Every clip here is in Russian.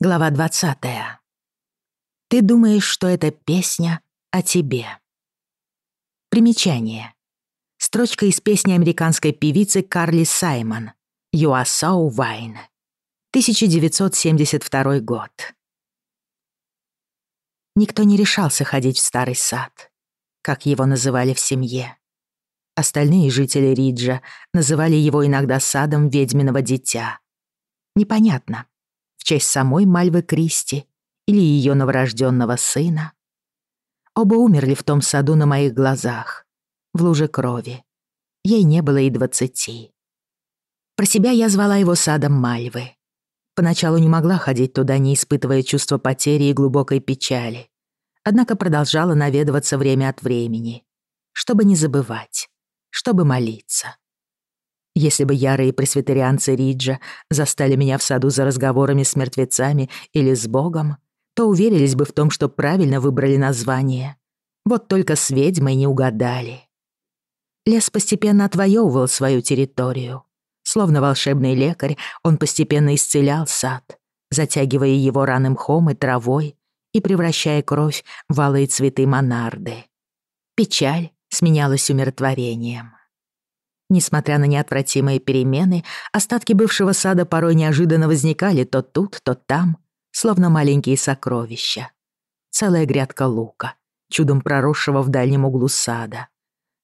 глава 20. Ты думаешь, что это песня о тебе. Примечание. Строчка из песни американской певицы Карли Саймон «You are so wine» 1972 год. Никто не решался ходить в старый сад, как его называли в семье. Остальные жители Риджа называли его иногда садом ведьминого дитя. Непонятно, честь самой Мальвы Кристи или ее новорожденного сына. Оба умерли в том саду на моих глазах, в луже крови. Ей не было и двадцати. Про себя я звала его садом Мальвы. Поначалу не могла ходить туда, не испытывая чувства потери и глубокой печали. Однако продолжала наведываться время от времени, чтобы не забывать, чтобы молиться. Если бы ярые пресвитерианцы Риджа застали меня в саду за разговорами с мертвецами или с Богом, то уверились бы в том, что правильно выбрали название. Вот только с ведьмой не угадали. Лес постепенно отвоевывал свою территорию. Словно волшебный лекарь, он постепенно исцелял сад, затягивая его раны мхом и травой и превращая кровь в алые цветы монарды. Печаль сменялась умиротворением. Несмотря на неотвратимые перемены, остатки бывшего сада порой неожиданно возникали то тут, то там, словно маленькие сокровища. Целая грядка лука, чудом проросшего в дальнем углу сада.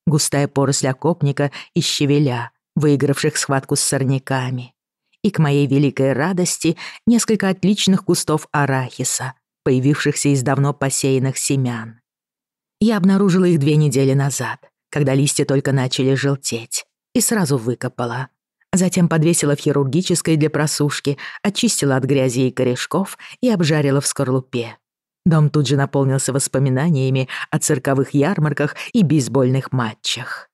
Густая поросль окопника и щавеля, выигравших схватку с сорняками. И к моей великой радости несколько отличных кустов арахиса, появившихся из давно посеянных семян. Я обнаружила их две недели назад, когда листья только начали желтеть и сразу выкопала. Затем подвесила в хирургической для просушки, очистила от грязи и корешков и обжарила в скорлупе. Дом тут же наполнился воспоминаниями о цирковых ярмарках и бейсбольных матчах.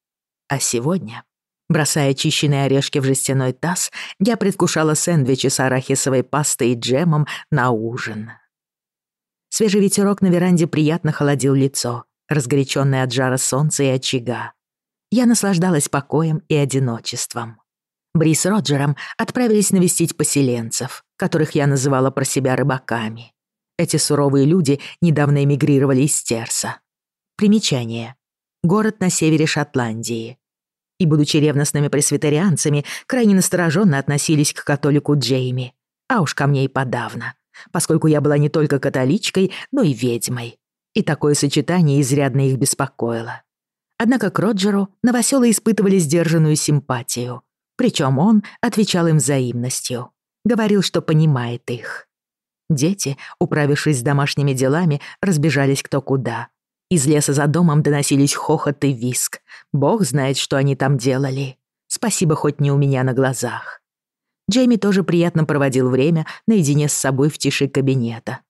А сегодня, бросая чищенные орешки в жестяной таз, я предвкушала сэндвичи с арахисовой пастой и джемом на ужин. Свежий ветерок на веранде приятно холодил лицо, разгорячённое от жара солнца и очага я наслаждалась покоем и одиночеством. Бри с Роджером отправились навестить поселенцев, которых я называла про себя рыбаками. Эти суровые люди недавно эмигрировали из Терса. Примечание. Город на севере Шотландии. И, будучи ревностными пресвитерианцами, крайне настороженно относились к католику Джейми. А уж ко мне и подавно, поскольку я была не только католичкой, но и ведьмой. И такое сочетание изрядно их беспокоило. Однако к Роджеру новоселы испытывали сдержанную симпатию. Причем он отвечал им взаимностью. Говорил, что понимает их. Дети, управившись с домашними делами, разбежались кто куда. Из леса за домом доносились хохот и виск. Бог знает, что они там делали. Спасибо, хоть не у меня на глазах. Джейми тоже приятно проводил время наедине с собой в тиши кабинета.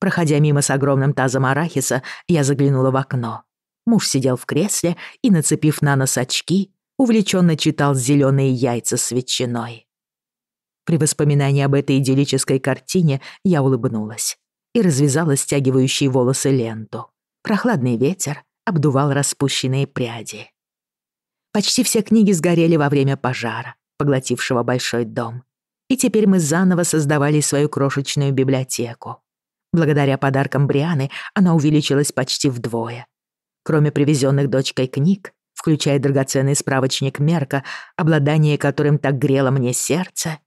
Проходя мимо с огромным тазом арахиса, я заглянула в окно. Муж сидел в кресле и, нацепив на нос очки, увлеченно читал зеленые яйца с ветчиной. При воспоминании об этой идиллической картине я улыбнулась и развязала стягивающие волосы ленту. Прохладный ветер обдувал распущенные пряди. Почти все книги сгорели во время пожара, поглотившего большой дом. И теперь мы заново создавали свою крошечную библиотеку. Благодаря подаркам Брианы она увеличилась почти вдвое — Кроме привезенных дочкой книг, включая драгоценный справочник Мерка, обладание которым так грело мне сердце,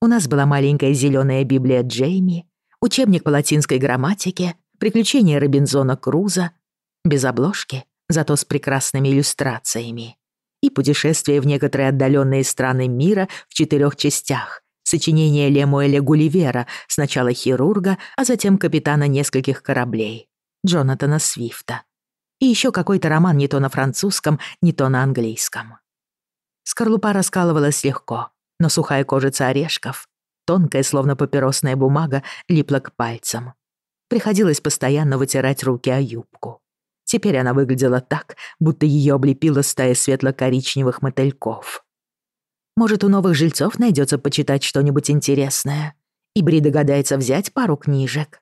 у нас была маленькая зеленая Библия Джейми, учебник по латинской грамматике, приключения Робинзона Круза, без обложки, зато с прекрасными иллюстрациями, и путешествие в некоторые отдаленные страны мира в четырех частях, сочинение Лемуэля Гулливера, сначала хирурга, а затем капитана нескольких кораблей, Джонатана Свифта, и еще какой-то роман не то на французском, не то на английском. Скорлупа раскалывалась легко, но сухая кожица орешков, тонкая, словно папиросная бумага, липла к пальцам. Приходилось постоянно вытирать руки о юбку. Теперь она выглядела так, будто ее облепила стая светло-коричневых мотыльков. Может, у новых жильцов найдется почитать что-нибудь интересное, и Бри догадается взять пару книжек.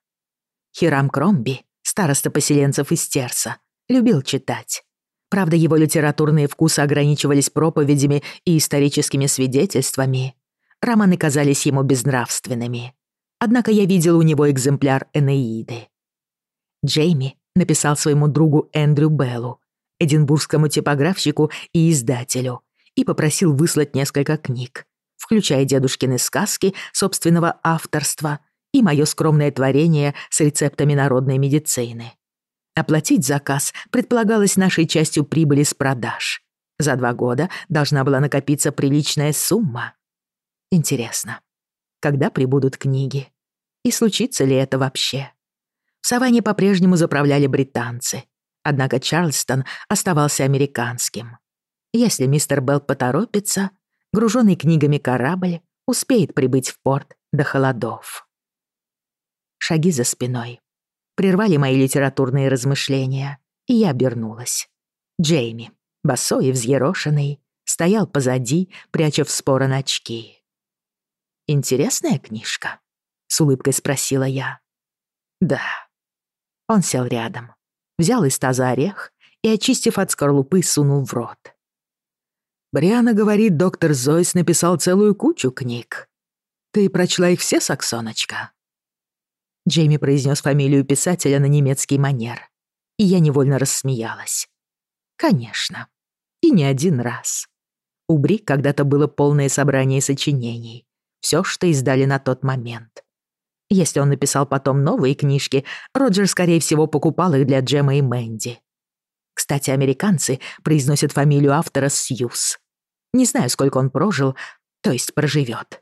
Хирам Кромби, староста поселенцев из Терса, любил читать. Правда, его литературные вкусы ограничивались проповедями и историческими свидетельствами. Романы казались ему безнравственными. Однако я видел у него экземпляр «Энеиды». Джейми написал своему другу Эндрю Беллу, эдинбургскому типографщику и издателю, и попросил выслать несколько книг, включая дедушкины сказки собственного авторства и мое скромное творение с рецептами народной медицины. Оплатить заказ предполагалось нашей частью прибыли с продаж. За два года должна была накопиться приличная сумма. Интересно, когда прибудут книги? И случится ли это вообще? В саванне по-прежнему заправляли британцы, однако Чарльстон оставался американским. Если мистер Белл поторопится, груженный книгами корабль успеет прибыть в порт до холодов. Шаги за спиной прервали мои литературные размышления, и я обернулась. Джейми, босой и взъерошенный, стоял позади, пряча в спора очки. «Интересная книжка?» — с улыбкой спросила я. «Да». Он сел рядом, взял из таза орех и, очистив от скорлупы, сунул в рот. «Бриана говорит, доктор Зойс написал целую кучу книг. Ты прочла их все, Саксоночка?» Джейми произнес фамилию писателя на немецкий манер, и я невольно рассмеялась. «Конечно. И не один раз. У Бри когда-то было полное собрание сочинений, все, что издали на тот момент. Если он написал потом новые книжки, Роджер, скорее всего, покупал их для Джема и Мэнди. Кстати, американцы произносят фамилию автора Сьюз. Не знаю, сколько он прожил, то есть проживет.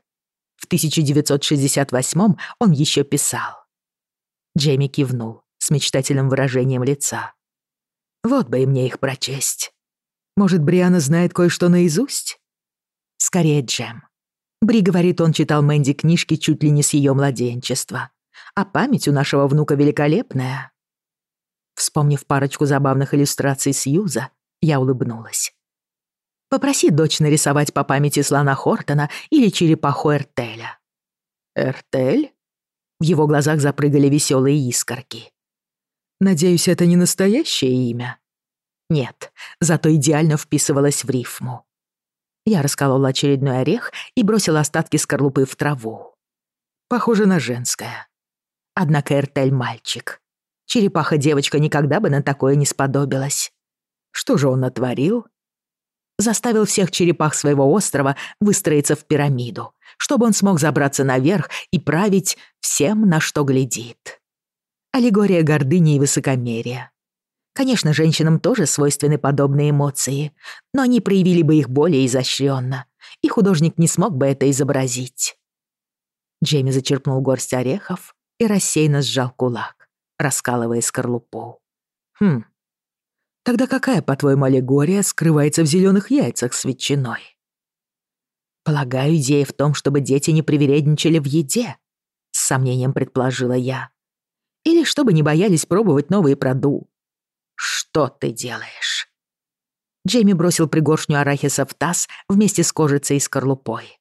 В 1968 он еще писал. Джейми кивнул с мечтательным выражением лица. «Вот бы и мне их прочесть. Может, Бриана знает кое-что наизусть?» «Скорее, Джем. Бри говорит, он читал Мэнди книжки чуть ли не с ее младенчества. А память у нашего внука великолепная». Вспомнив парочку забавных иллюстраций Сьюза, я улыбнулась. «Попроси дочь нарисовать по памяти слона Хортона или черепаху Эртеля». «Эртель?» В его глазах запрыгали веселые искорки. Надеюсь, это не настоящее имя? Нет, зато идеально вписывалось в рифму. Я расколола очередной орех и бросила остатки скорлупы в траву. Похоже на женское. Однако Эртель мальчик. Черепаха-девочка никогда бы на такое не сподобилась. Что же он натворил? Заставил всех черепах своего острова выстроиться в пирамиду, чтобы он смог забраться наверх и править всем, на что глядит. Аллегория гордыни и высокомерия. Конечно, женщинам тоже свойственны подобные эмоции, но они проявили бы их более изощренно, и художник не смог бы это изобразить. Джейми зачерпнул горсть орехов и рассеянно сжал кулак, раскалывая скорлупу. «Хм, тогда какая, по-твоему, аллегория скрывается в зеленых яйцах с ветчиной?» полагаю, идея в том, чтобы дети не привередничали в еде», — с сомнением предположила я. «Или чтобы не боялись пробовать новые проду». «Что ты делаешь?» Джейми бросил пригоршню арахиса в таз вместе с кожицей и скорлупой.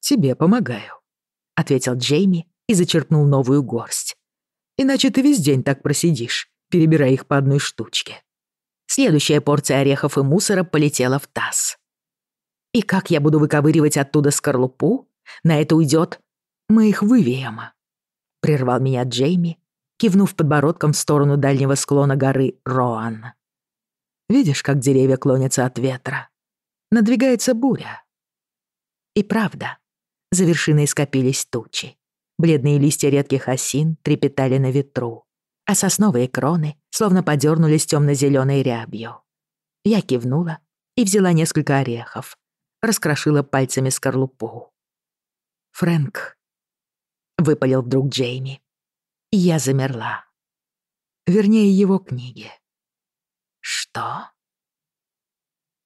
«Тебе помогаю», — ответил Джейми и зачерпнул новую горсть. «Иначе ты весь день так просидишь, перебирая их по одной штучке». Следующая порция орехов и мусора полетела в таз. И как я буду выковыривать оттуда скорлупу? На это уйдет. Мы их вывеем. Прервал меня Джейми, кивнув подбородком в сторону дальнего склона горы Роан. Видишь, как деревья клонятся от ветра? Надвигается буря. И правда, за вершиной скопились тучи. Бледные листья редких осин трепетали на ветру, а сосновые кроны словно подернулись темно-зеленой рябью. Я кивнула и взяла несколько орехов, раскрошила пальцами скорлупу. «Фрэнк», — выпалил вдруг Джейми. я замерла. Вернее, его книги. «Что?»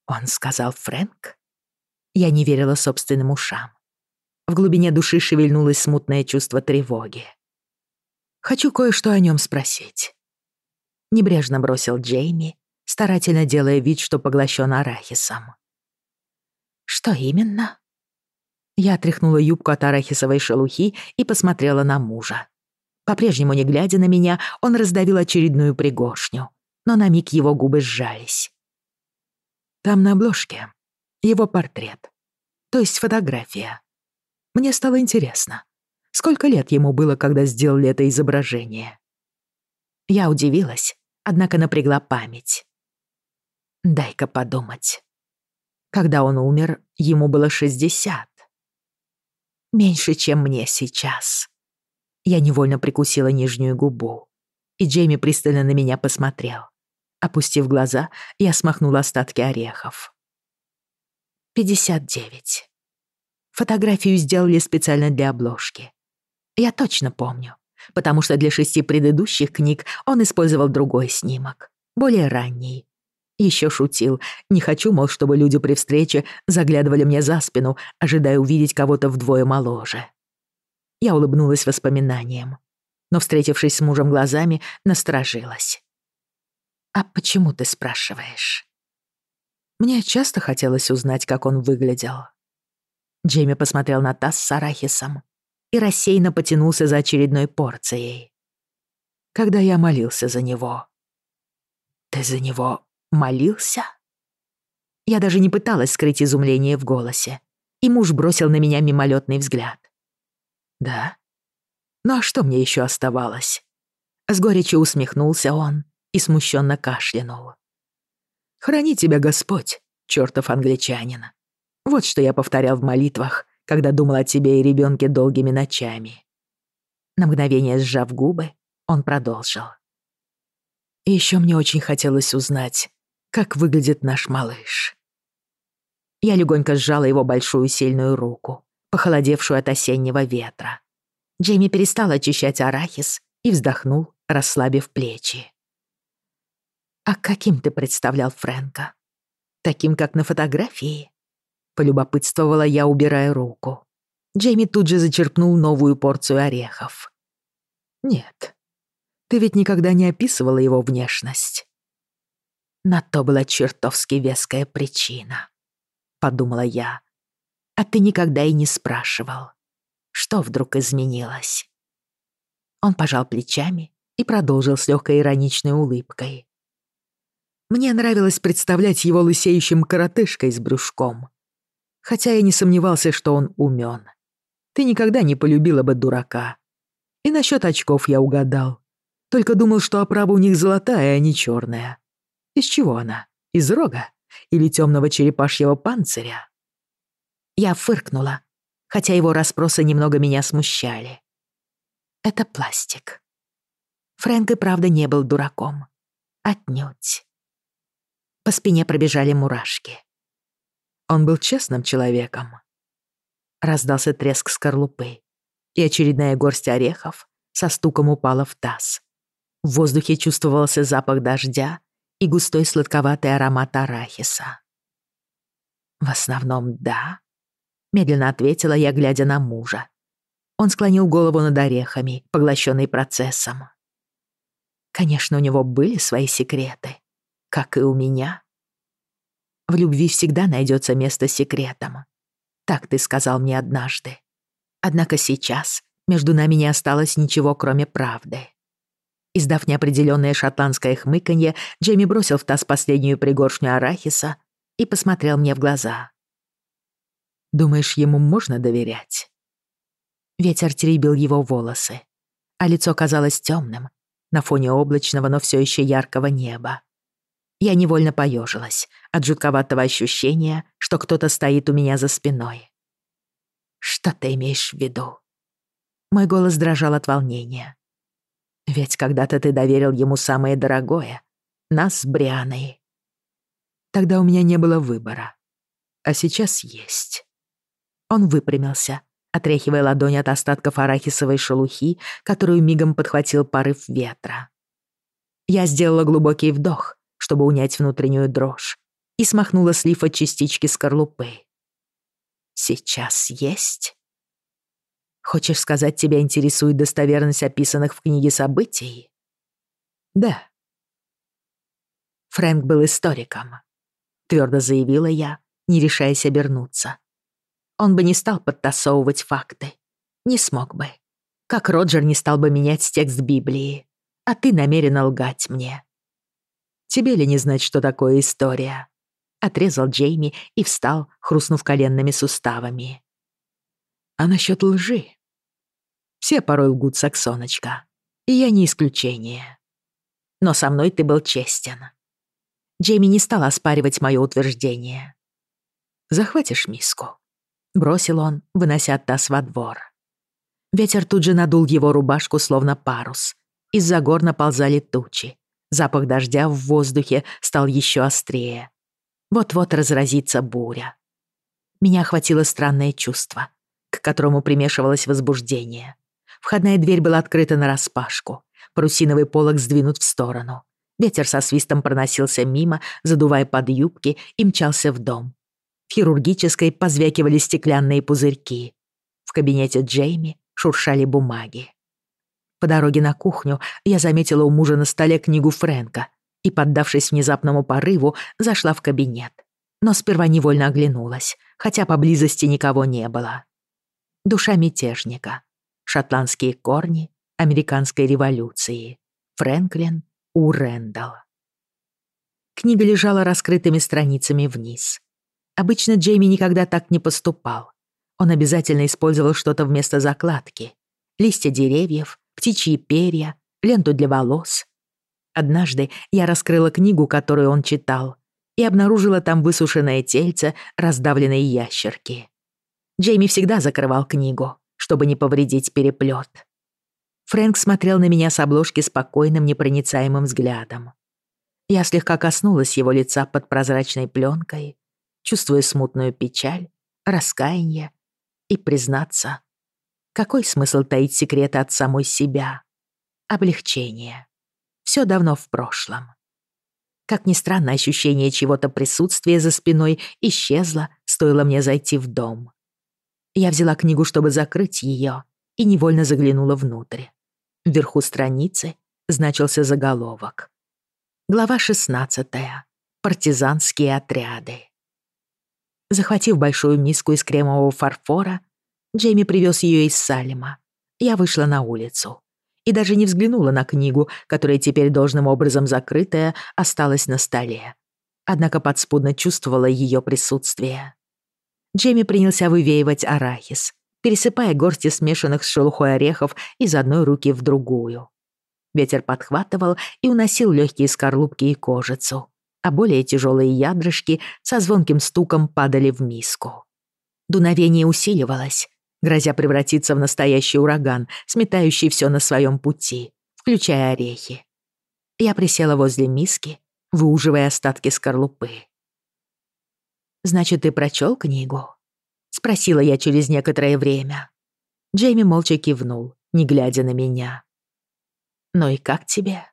Он сказал Фрэнк? Я не верила собственным ушам. В глубине души шевельнулось смутное чувство тревоги. «Хочу кое-что о нем спросить». Небрежно бросил Джейми, старательно делая вид, что поглощен арахисом. «Что именно?» Я отряхнула юбку от арахисовой шелухи и посмотрела на мужа. По-прежнему не глядя на меня, он раздавил очередную пригоршню, но на миг его губы сжались. Там на обложке его портрет, то есть фотография. Мне стало интересно, Сколько лет ему было, когда сделали это изображение? Я удивилась, однако напрягла память. Дай-ка подумать. когда он умер, ему было 60. Меньше, чем мне сейчас. Я невольно прикусила нижнюю губу, и Джейми пристально на меня посмотрел. Опустив глаза, я смахнула остатки орехов. 59. Фотографию сделали специально для обложки. Я точно помню, потому что для шести предыдущих книг он использовал другой снимок, более ранний, еще шутил. Не хочу, мол, чтобы люди при встрече заглядывали мне за спину, ожидая увидеть кого-то вдвое моложе. Я улыбнулась воспоминаниям, но, встретившись с мужем глазами, насторожилась. «А почему ты спрашиваешь?» Мне часто хотелось узнать, как он выглядел. Джейми посмотрел на таз с арахисом и рассеянно потянулся за очередной порцией. Когда я молился за него. «Ты за него молился?» Я даже не пыталась скрыть изумление в голосе, и муж бросил на меня мимолетный взгляд. «Да? Ну а что мне еще оставалось?» С горечью усмехнулся он и смущенно кашлянул. «Храни тебя Господь, чертов англичанин. Вот что я повторял в молитвах, когда думал о тебе и ребенке долгими ночами. На мгновение сжав губы, он продолжил. И еще мне очень хотелось узнать, как выглядит наш малыш. Я легонько сжала его большую сильную руку, похолодевшую от осеннего ветра. Джейми перестал очищать арахис и вздохнул, расслабив плечи. «А каким ты представлял Фрэнка? Таким, как на фотографии?» Полюбопытствовала я, убирая руку. Джейми тут же зачерпнул новую порцию орехов. «Нет, ты ведь никогда не описывала его внешность». На то была чертовски веская причина, подумала я. А ты никогда и не спрашивал, что вдруг изменилось. Он пожал плечами и продолжил с легкой ироничной улыбкой. Мне нравилось представлять его лысеющим коротышкой с брюшком, хотя я не сомневался, что он умен. Ты никогда не полюбила бы дурака. И насчет очков я угадал. Только думал, что оправа у них золотая, а не черная. Из чего она? Из рога? Или темного черепашьего панциря? Я фыркнула, хотя его расспросы немного меня смущали. Это пластик. Фрэнк и правда не был дураком. Отнюдь. По спине пробежали мурашки. Он был честным человеком. Раздался треск скорлупы, и очередная горсть орехов со стуком упала в таз. В воздухе чувствовался запах дождя и густой сладковатый аромат арахиса. «В основном, да», — медленно ответила я, глядя на мужа. Он склонил голову над орехами, поглощенный процессом. Конечно, у него были свои секреты, как и у меня. В любви всегда найдется место секретам. Так ты сказал мне однажды. Однако сейчас между нами не осталось ничего, кроме правды. Издав неопределённое шотландское хмыканье, Джейми бросил в таз последнюю пригоршню арахиса и посмотрел мне в глаза. «Думаешь, ему можно доверять?» Ветер теребил его волосы, а лицо казалось тёмным на фоне облачного, но всё ещё яркого неба. Я невольно поежилась от жутковатого ощущения, что кто-то стоит Ведь когда-то ты доверил ему самое дорогое — нас, с Брианой. Тогда у меня не было выбора. А сейчас есть. Он выпрямился, отряхивая ладонь от остатков арахисовой шелухи, которую мигом подхватил порыв ветра. Я сделала глубокий вдох, чтобы унять внутреннюю дрожь, и смахнула слив от частички скорлупы. Сейчас есть? Хочешь сказать, тебя интересует достоверность описанных в книге событий? Да. Фрэнк был историком, твердо заявила я, не решаясь обернуться. Он бы не стал подтасовывать факты. Не смог бы. Как Роджер не стал бы менять текст Библии. А ты намерена лгать мне. Тебе ли не знать, что такое история? Отрезал Джейми и встал, хрустнув коленными суставами. А насчет лжи? все порой лгут Саксоночка, и я не исключение. Но со мной ты был честен. Джейми не стал оспаривать моё утверждение. «Захватишь миску?» — бросил он, вынося таз во двор. Ветер тут же надул его рубашку, словно парус. Из-за гор наползали тучи. Запах дождя в воздухе стал ещё острее. Вот-вот разразится буря. Меня охватило странное чувство, к которому примешивалось возбуждение — Входная дверь была открыта нараспашку. Парусиновый полог сдвинут в сторону. Ветер со свистом проносился мимо, задувая под юбки, и мчался в дом. В хирургической позвякивали стеклянные пузырьки. В кабинете Джейми шуршали бумаги. По дороге на кухню я заметила у мужа на столе книгу Фрэнка и, поддавшись внезапному порыву, зашла в кабинет. Но сперва невольно оглянулась, хотя поблизости никого не было. Душа мятежника. Шотландские корни американской революции. Фрэнклин У. Рэндалл. Книга лежала раскрытыми страницами вниз. Обычно Джейми никогда так не поступал. Он обязательно использовал что-то вместо закладки. Листья деревьев, птичьи перья, ленту для волос. Однажды я раскрыла книгу, которую он читал, и обнаружила там высушенное тельце раздавленной ящерки. Джейми всегда закрывал книгу, чтобы не повредить переплет. Фрэнк смотрел на меня с обложки спокойным, непроницаемым взглядом. Я слегка коснулась его лица под прозрачной пленкой, чувствуя смутную печаль, раскаяние и, признаться, какой смысл таить секреты от самой себя? Облегчение. Все давно в прошлом. Как ни странно, ощущение чего-то присутствия за спиной исчезло, стоило мне зайти в дом. Я взяла книгу, чтобы закрыть ее, и невольно заглянула внутрь. Вверху страницы значился заголовок. Глава 16. Партизанские отряды. Захватив большую миску из кремового фарфора, Джейми привез ее из Салима. Я вышла на улицу и даже не взглянула на книгу, которая теперь должным образом закрытая осталась на столе. Однако подспудно чувствовала ее присутствие. Джейми принялся вывеивать арахис, пересыпая горсти смешанных с шелухой орехов из одной руки в другую. Ветер подхватывал и уносил легкие скорлупки и кожицу, а более тяжелые ядрышки со звонким стуком падали в миску. Дуновение усиливалось, грозя превратиться в настоящий ураган, сметающий все на своем пути, включая орехи. Я присела возле миски, выуживая остатки скорлупы. значит, ты прочел книгу?» — спросила я через некоторое время. Джейми молча кивнул, не глядя на меня. «Ну и как тебе?»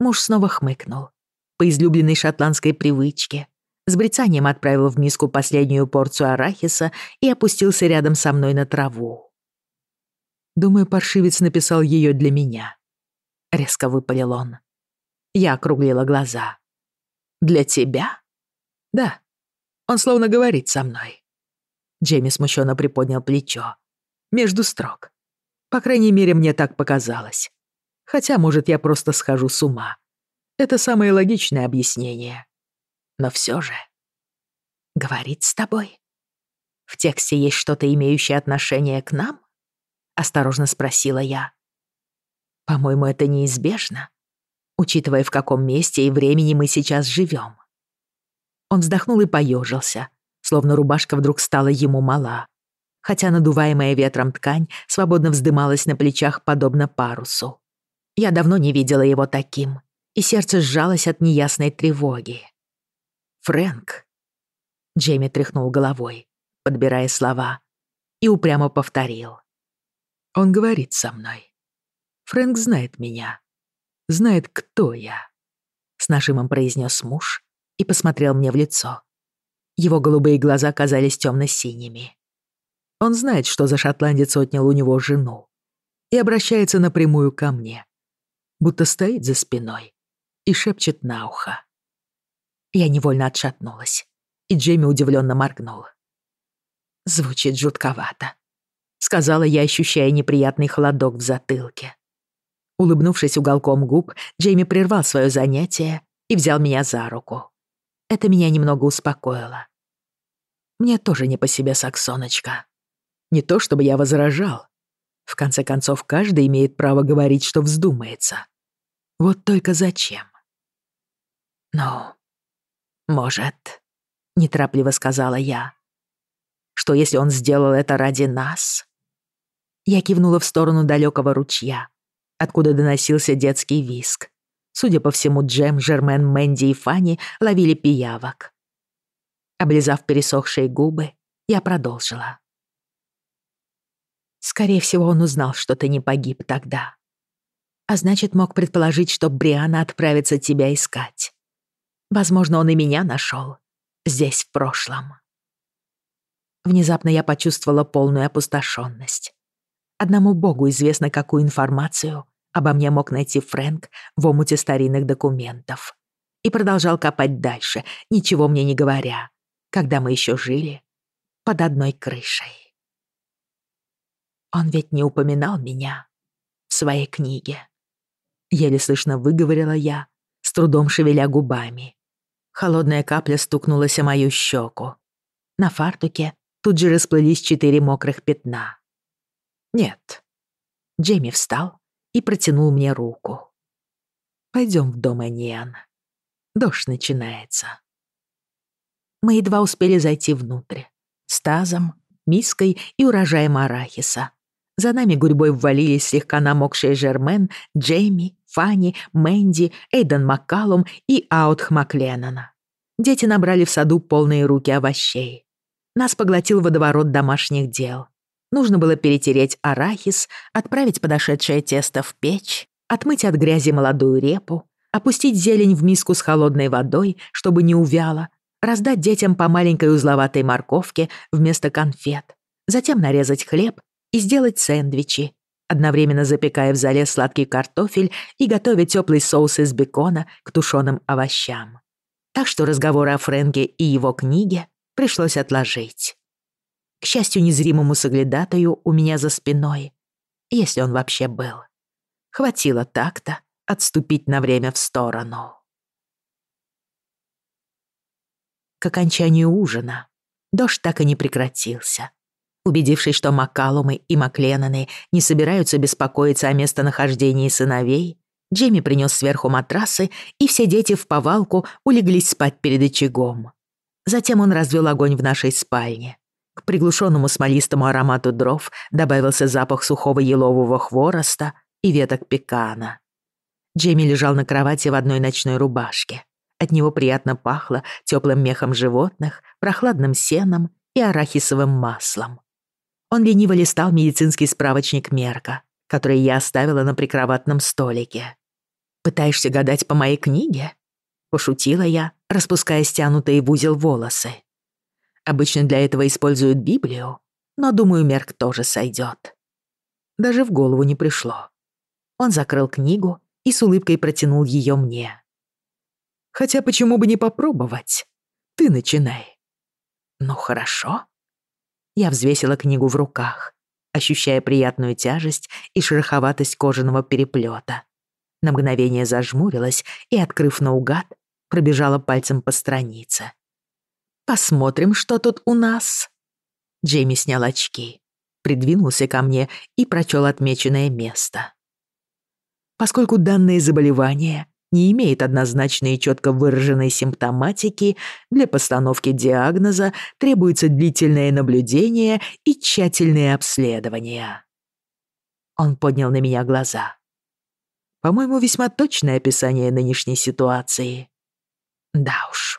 Муж снова хмыкнул. По излюбленной шотландской привычке. С брицанием отправил в миску последнюю порцию арахиса и опустился рядом со мной на траву. Думаю, паршивец написал ее для меня. Резко выпалил он. Я округлила глаза. «Для тебя?» «Да», он словно говорит со мной. Джейми смущенно приподнял плечо. Между строк. По крайней мере, мне так показалось. Хотя, может, я просто схожу с ума. Это самое логичное объяснение. Но все же... Говорит с тобой? В тексте есть что-то, имеющее отношение к нам? Осторожно спросила я. По-моему, это неизбежно, учитывая, в каком месте и времени мы сейчас живем. Он вздохнул и поежился, словно рубашка вдруг стала ему мала. Хотя надуваемая ветром ткань свободно вздымалась на плечах, подобно парусу. Я давно не видела его таким, и сердце сжалось от неясной тревоги. «Фрэнк!» Джейми тряхнул головой, подбирая слова, и упрямо повторил. «Он говорит со мной. Фрэнк знает меня. Знает, кто я», — с нажимом произнес муж, и посмотрел мне в лицо. Его голубые глаза казались темно-синими. Он знает, что за шотландец отнял у него жену. И обращается напрямую ко мне. Будто стоит за спиной и шепчет на ухо. Я невольно отшатнулась, и Джейми удивленно моргнул. «Звучит жутковато», — сказала я, ощущая неприятный холодок в затылке. Улыбнувшись уголком губ, Джейми прервал свое занятие и взял меня за руку. Это меня немного успокоило. Мне тоже не по себе саксоночка. Не то чтобы я возражал. В конце концов, каждый имеет право говорить, что вздумается. Вот только зачем? «Ну, может», — неторопливо сказала я. «Что, если он сделал это ради нас?» Я кивнула в сторону далекого ручья, откуда доносился детский виск, Судя по всему, Джем, Жермен, Мэнди и Фанни ловили пиявок. Облизав пересохшие губы, я продолжила. Скорее всего, он узнал, что ты не погиб тогда. А значит, мог предположить, что Бриана отправится тебя искать. Возможно, он и меня нашел здесь в прошлом. Внезапно я почувствовала полную опустошенность. Одному богу известно, какую информацию обо мне мог найти Фрэнк в омуте старинных документов. И продолжал копать дальше, ничего мне не говоря, когда мы еще жили под одной крышей. Он ведь не упоминал меня в своей книге. Еле слышно выговорила я, с трудом шевеля губами. Холодная капля стукнулась о мою щеку. На фартуке тут же расплылись четыре мокрых пятна. Нет. Джейми встал и протянул мне руку. «Пойдем в дом, Аниан. Дождь начинается». Мы едва успели зайти внутрь. С тазом, миской и урожаем арахиса. За нами гурьбой ввалились слегка намокшие Жермен, Джейми, Фанни, Мэнди, Эйден Маккалум и Аутх Макленнона. Дети набрали в саду полные руки овощей. Нас поглотил водоворот домашних дел. Нужно было перетереть арахис, отправить подошедшее тесто в печь, отмыть от грязи молодую репу, опустить зелень в миску с холодной водой, чтобы не увяла, раздать детям по маленькой узловатой морковке вместо конфет, затем нарезать хлеб и сделать сэндвичи, одновременно запекая в зале сладкий картофель и готовя теплый соус из бекона к тушеным овощам. Так что разговоры о Фрэнке и его книге пришлось отложить. К счастью, незримому соглядатаю у меня за спиной, если он вообще был, хватило так-то отступить на время в сторону. К окончанию ужина дождь так и не прекратился. Убедившись, что Маккалумы и Макленноны не собираются беспокоиться о местонахождении сыновей, Джейми принес сверху матрасы, и все дети в повалку улеглись спать перед очагом. Затем он развел огонь в нашей спальне. К приглушенному смолистому аромату дров добавился запах сухого елового хвороста и веток пекана. Джейми лежал на кровати в одной ночной рубашке. От него приятно пахло теплым мехом животных, прохладным сеном и арахисовым маслом. Он лениво листал медицинский справочник Мерка, который я оставила на прикроватном столике. «Пытаешься гадать по моей книге?» Пошутила я, распуская стянутые в узел волосы. Обычно для этого используют Библию, но, думаю, Мерк тоже сойдет. Даже в голову не пришло. Он закрыл книгу и с улыбкой протянул ее мне. Хотя почему бы не попробовать? Ты начинай. Ну хорошо. Я взвесила книгу в руках, ощущая приятную тяжесть и шероховатость кожаного переплета. На мгновение зажмурилась и, открыв наугад, пробежала пальцем по странице. «Посмотрим, что тут у нас». Джейми снял очки, придвинулся ко мне и прочел отмеченное место. Поскольку данные заболевания не имеет однозначной и четко выраженной симптоматики, для постановки диагноза требуется длительное наблюдение и тщательные обследования. Он поднял на меня глаза. По-моему, весьма точное описание нынешней ситуации. Да уж, согласилась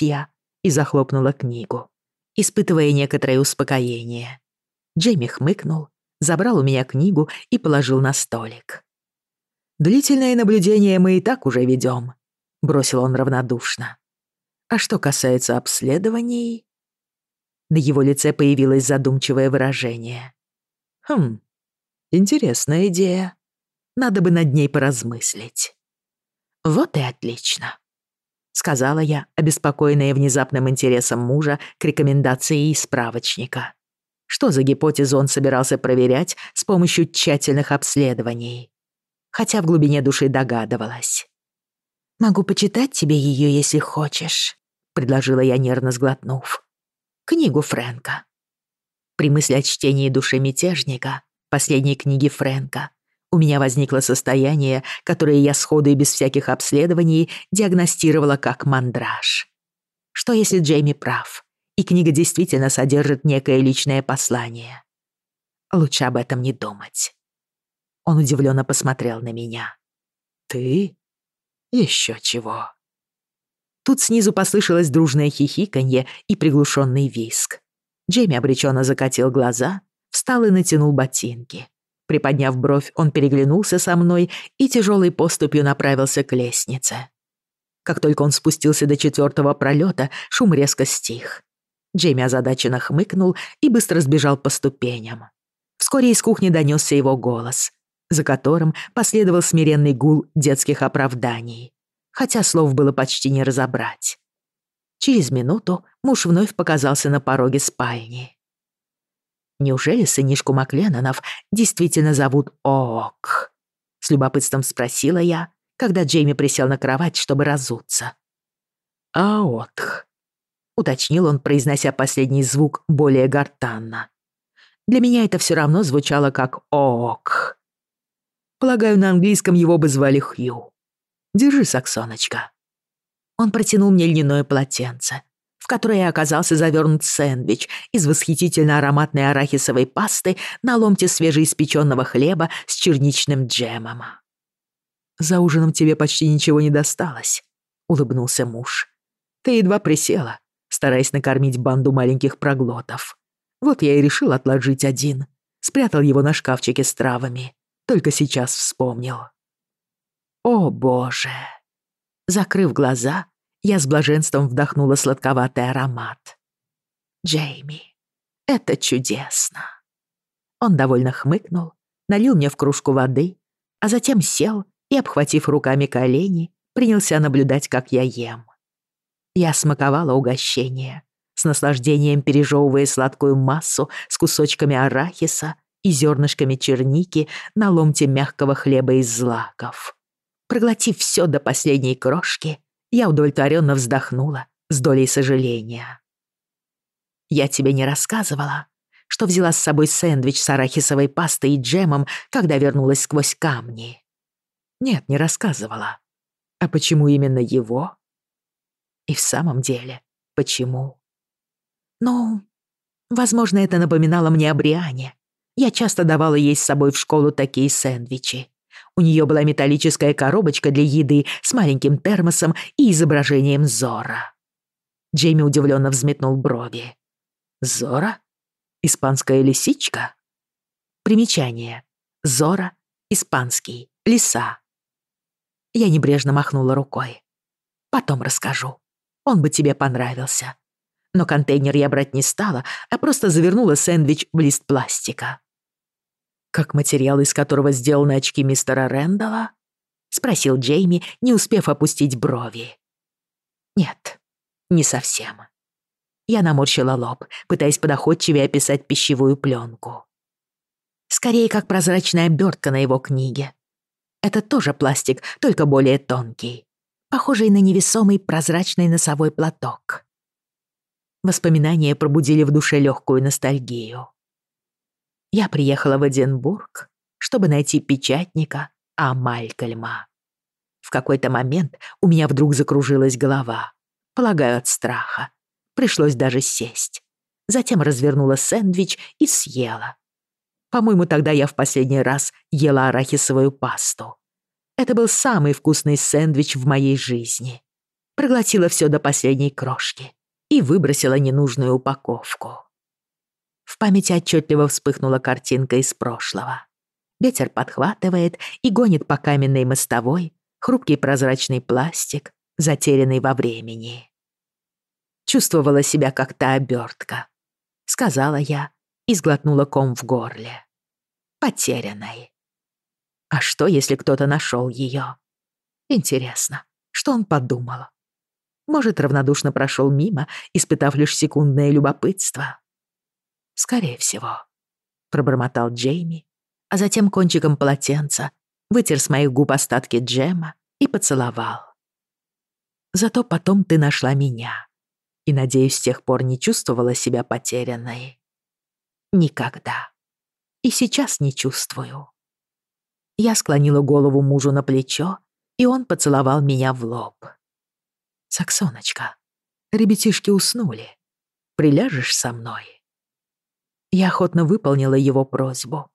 я и захлопнула книгу, испытывая некоторое успокоение. Джейми хмыкнул, забрал у меня книгу и положил на столик. Длительное наблюдение мы и так уже ведем, бросил он равнодушно. А что касается обследований... На его лице появилось задумчивое выражение. Хм, интересная идея. Надо бы над ней поразмыслить. Вот и отлично, Сказала я, обеспокоенная внезапным интересом мужа к рекомендации и справочника. Что за гипотезу он собирался проверять с помощью тщательных обследований? Хотя в глубине души догадывалась. «Могу почитать тебе ее, если хочешь», — предложила я, нервно сглотнув. «Книгу Фрэнка». При мысли о чтении души мятежника, последней книги Фрэнка, у меня возникло состояние, которое я сходу и без всяких обследований диагностировала как мандраж. Что если Джейми прав, и книга действительно содержит некое личное послание? Лучше об этом не думать. Он удивленно посмотрел на меня. «Ты? Еще чего?» Тут снизу послышалось дружное хихиканье и приглушенный виск. Приподняв бровь, он переглянулся со мной и тяжелой поступью направился к лестнице. Как только он спустился до четвертого пролета, шум резко стих. Джейми озадаченно хмыкнул и быстро сбежал по ступеням. Вскоре из кухни донесся его голос, за которым последовал смиренный гул детских оправданий, хотя слов было почти не разобрать. Через минуту муж вновь показался на пороге спальни. Неужели сынишку Макленонов действительно зовут Ок? С любопытством спросила я, когда Джейми присел на кровать, чтобы разуться. «Аотх», — уточнил он, произнося последний звук более гортанно. Для меня это все равно звучало как «Ок». Полагаю, на английском его бы звали Хью. Держи, Саксоночка. Он протянул мне льняное полотенце, в которое оказался завернут сэндвич из восхитительно ароматной арахисовой пасты на ломте свежеиспеченного хлеба с черничным джемом. «За ужином тебе почти ничего не досталось», — улыбнулся муж. «Ты едва присела, стараясь накормить банду маленьких проглотов. Вот я и решил отложить один. Спрятал его на шкафчике с травами. Только сейчас вспомнил». «О, боже!» Закрыв глаза, я с блаженством вдохнула сладковатый аромат. «Джейми, это чудесно!» Он довольно хмыкнул, налил мне в кружку воды, а затем сел и, обхватив руками колени, принялся наблюдать, как я ем. Я смаковала угощение, с наслаждением пережевывая сладкую массу с кусочками арахиса и зернышками черники на ломте мягкого хлеба из злаков. Проглотив все до последней крошки, Я удовлетворенно вздохнула с долей сожаления. «Я тебе не рассказывала, что взяла с собой сэндвич с арахисовой пастой и джемом, когда вернулась сквозь камни?» «Нет, не рассказывала. А почему именно его?» «И в самом деле, почему?» «Ну, возможно, это напоминало мне о Бриане. Я часто давала ей с собой в школу такие сэндвичи. У была металлическая коробочка для еды с маленьким термосом и изображением Зора. Джейми удивленно взметнул брови. «Зора? Испанская лисичка?» Примечание. Зора. Испанский. Лиса. Я небрежно махнула рукой. Потом расскажу. Он бы тебе понравился. Но контейнер я брать не стала, а просто завернула сэндвич в лист пластика как материал, из которого сделаны очки мистера Рэндалла?» — спросил Джейми, не успев опустить брови. «Нет, не совсем». Я наморщила лоб, пытаясь подоходчивее описать пищевую пленку. Скорее, как прозрачная обертка на его книге. Это тоже пластик, только более тонкий, похожий на невесомый прозрачный носовой платок. Воспоминания пробудили в душе легкую ностальгию я приехала в Эдинбург, чтобы найти печатника Амалькальма. В какой-то момент у меня вдруг закружилась голова. Полагаю, от страха. Пришлось даже сесть. Затем развернула сэндвич и съела. По-моему, тогда я в последний раз ела арахисовую пасту. Это был самый вкусный сэндвич в моей жизни. Проглотила все до последней крошки и выбросила ненужную упаковку. В памяти отчетливо вспыхнула картинка из прошлого. Ветер подхватывает и гонит по каменной мостовой хрупкий прозрачный пластик, затерянный во времени. Чувствовала себя как та обертка, сказала я и сглотнула ком в горле. Потерянной. А что, если кто-то нашел ее? Интересно, что он подумал? Может, равнодушно прошел мимо, испытав лишь секундное любопытство? скорее всего», — пробормотал Джейми, а затем кончиком полотенца вытер с моих губ остатки джема и поцеловал. «Зато потом ты нашла меня, и, надеюсь, с тех пор не чувствовала себя потерянной. Никогда. И сейчас не чувствую». Я склонила голову мужу на плечо, и он поцеловал меня в лоб. «Саксоночка, ребятишки уснули. Приляжешь со мной?» Я охотно выполнила его просьбу.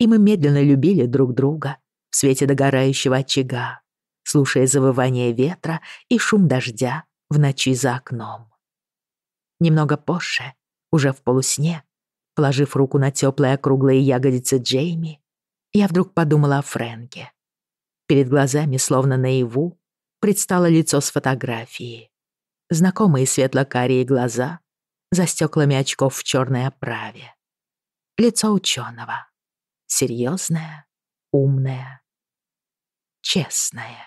И мы медленно любили друг друга в свете догорающего очага, слушая завывание ветра и шум дождя в ночи за окном. Немного позже, уже в полусне, положив руку на тёплые округлые ягодицы Джейми, я вдруг подумала о Фрэнке. Перед глазами, словно наяву, предстало лицо с фотографии. Знакомые светло-карие глаза, за стеклами очков в черной оправе. Лицо ученого. Серьезное, умное, честное.